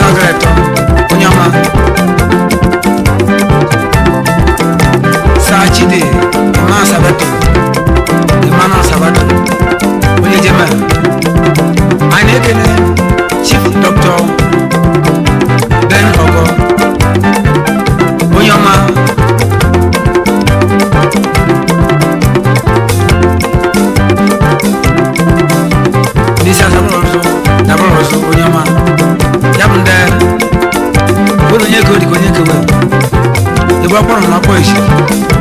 Sangre yorùbá lápọ̀ ìṣe.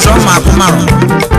João Marco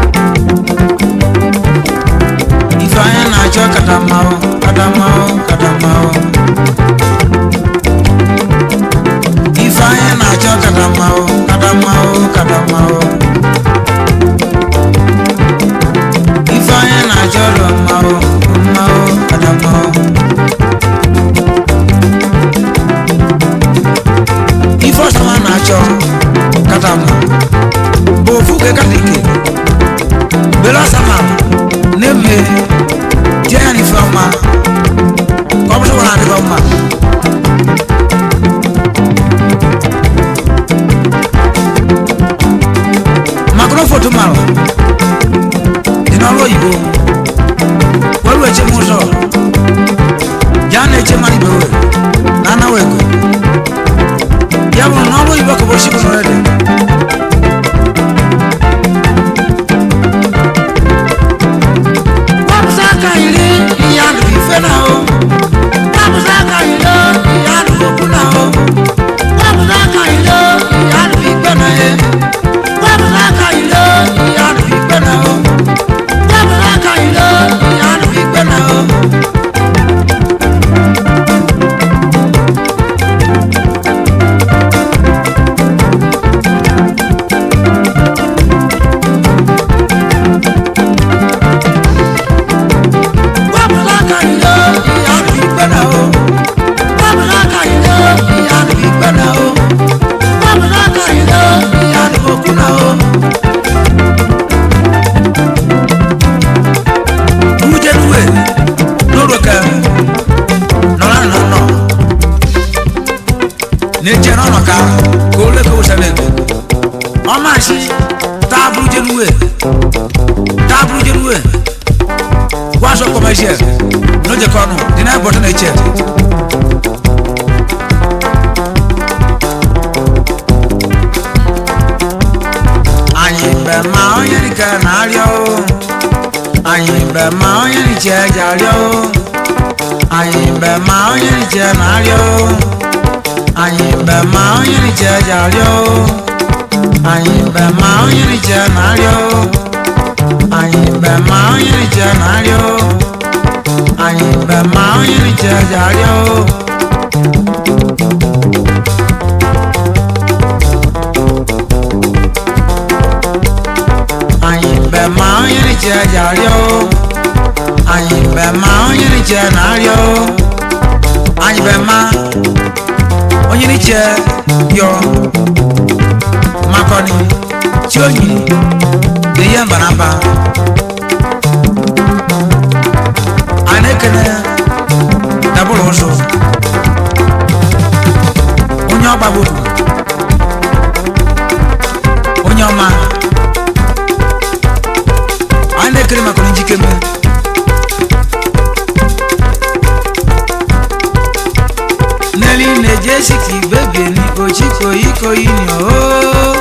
ta kole kousalende omashi tablu jeluwe tablu jeluwe waso commercial noje kono dinaye botana e ceede anyị mgbe ma onye rika na-arịọ anyị mgbe ma onye riche ji arịọ anyị mgbe ma onye riche na-arịọ Àyìnbẹ̀ máa ń yìnrìn jẹ jàrí o Àyìnbẹ̀ máa ń yìnrìn jẹ nàárí o Àyìnbẹ̀ máa ń yìnrìn jẹ nàárí o Àyìnbẹ̀ máa ń yìnrìn jẹ jàrí o. Àyìnbẹ̀ máa ń yìnrìn jẹ jàrí o Àyìnbẹ̀ máa ń yìnrìn jẹ nàárí o Àyìnbẹ̀ máa onye ni che yo makoni chioyi de ye mba na mba anekene dabụlụ ụzọ onye ọgbagburu Adésìkì gbègbè ní kòjí kòyíkòyí ni ó.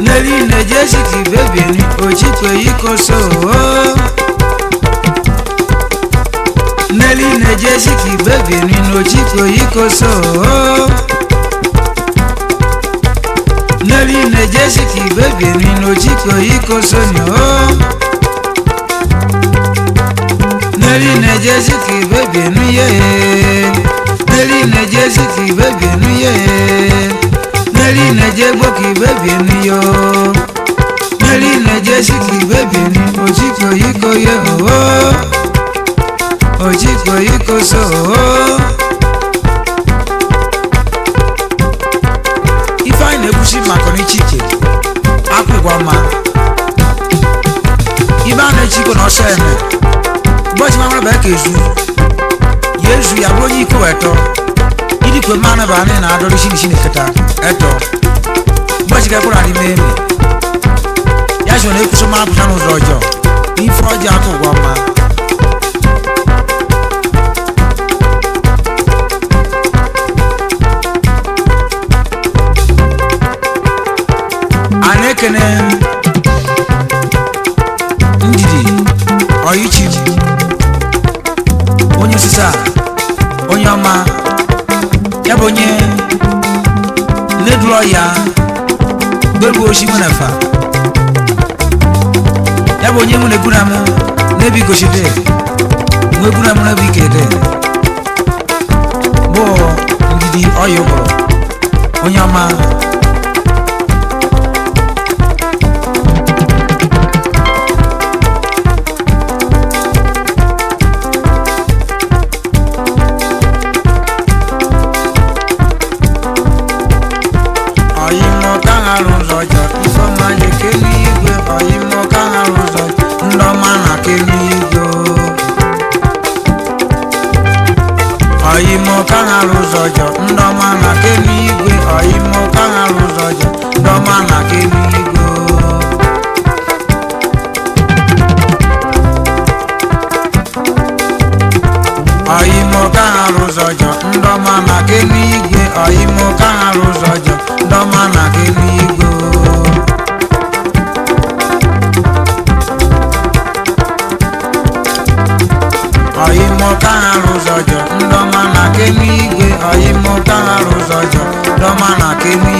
Neri ne Jésìkì gbègbè ní kòjí kòyíkòso ó. Neri ne Jésìkì gbègbè ní kòjí kòyíkòso ó. Neri ne Jésìkì gbègbè ní kòjí kòyíkòso ni ó. Mary na Jesu ki bebe nu ye Mary na Jesu ki bebe nu ye Mary na Jebo ki bebe nu yo Mary na Jesu ki bebe nu Ojiko yiko ye oh Ojiko yiko oh, oh. oh, so oh kezu yezu ya bro yi ko eto idi ko mana ba ne na adoro shini shini kata bụ onye mụ na-egwuru amụ n'ebe igochide nwa egwuru amụ n'ebe ikede bụ ndidi ọya ụbụrụ onye ọma ọjọ ndọma maka elu igwe que me